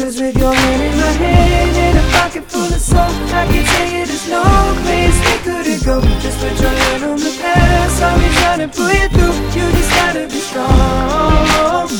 Cause with your hand in my hand and a pocket full of soul, I can tell you there's no place we couldn't go. Just put your hand on the past, I'll be trying to pull you through. You just gotta be strong.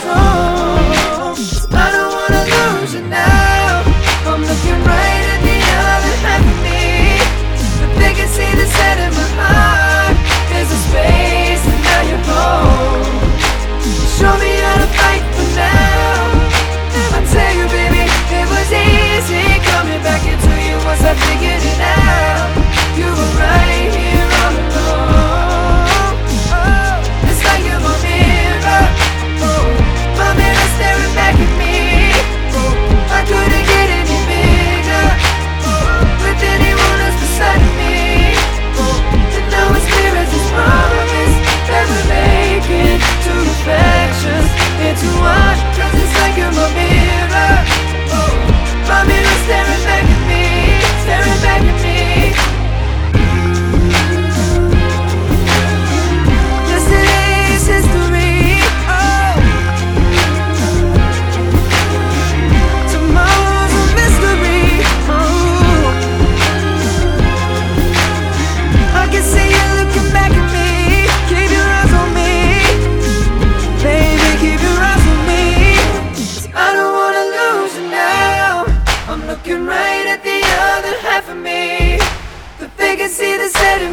Strong.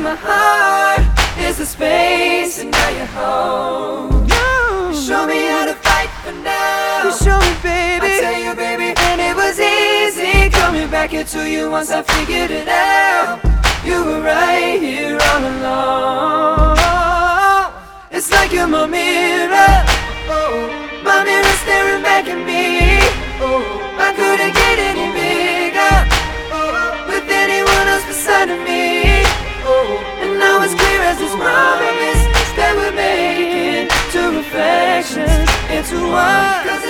My heart is the space, and now you're home. You show me how to fight for now. You show me, baby. I tell you, baby, and it was easy coming back into you once I figured it out. You were right here all along. It's like you're my mirror. Oh, my mirror staring back at me. Oh, I couldn't get any reflections into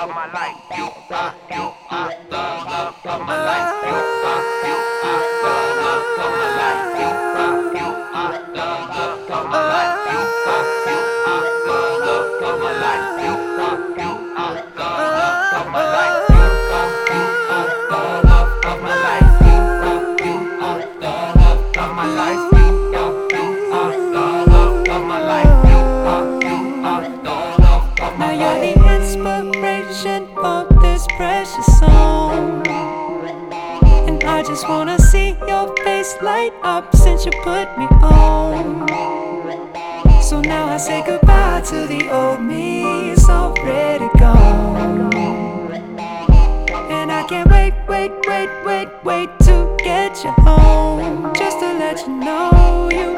of my life. You are, you are the love of my life. You are, you are the love of my life. You are, you are the love of my life. You are, you are the love of my life. You are, you are the love of my life. My life. Up since you put me on. So now I say goodbye to the old me, it's already gone. And I can't wait, wait, wait, wait, wait to get you home. Just to let you know you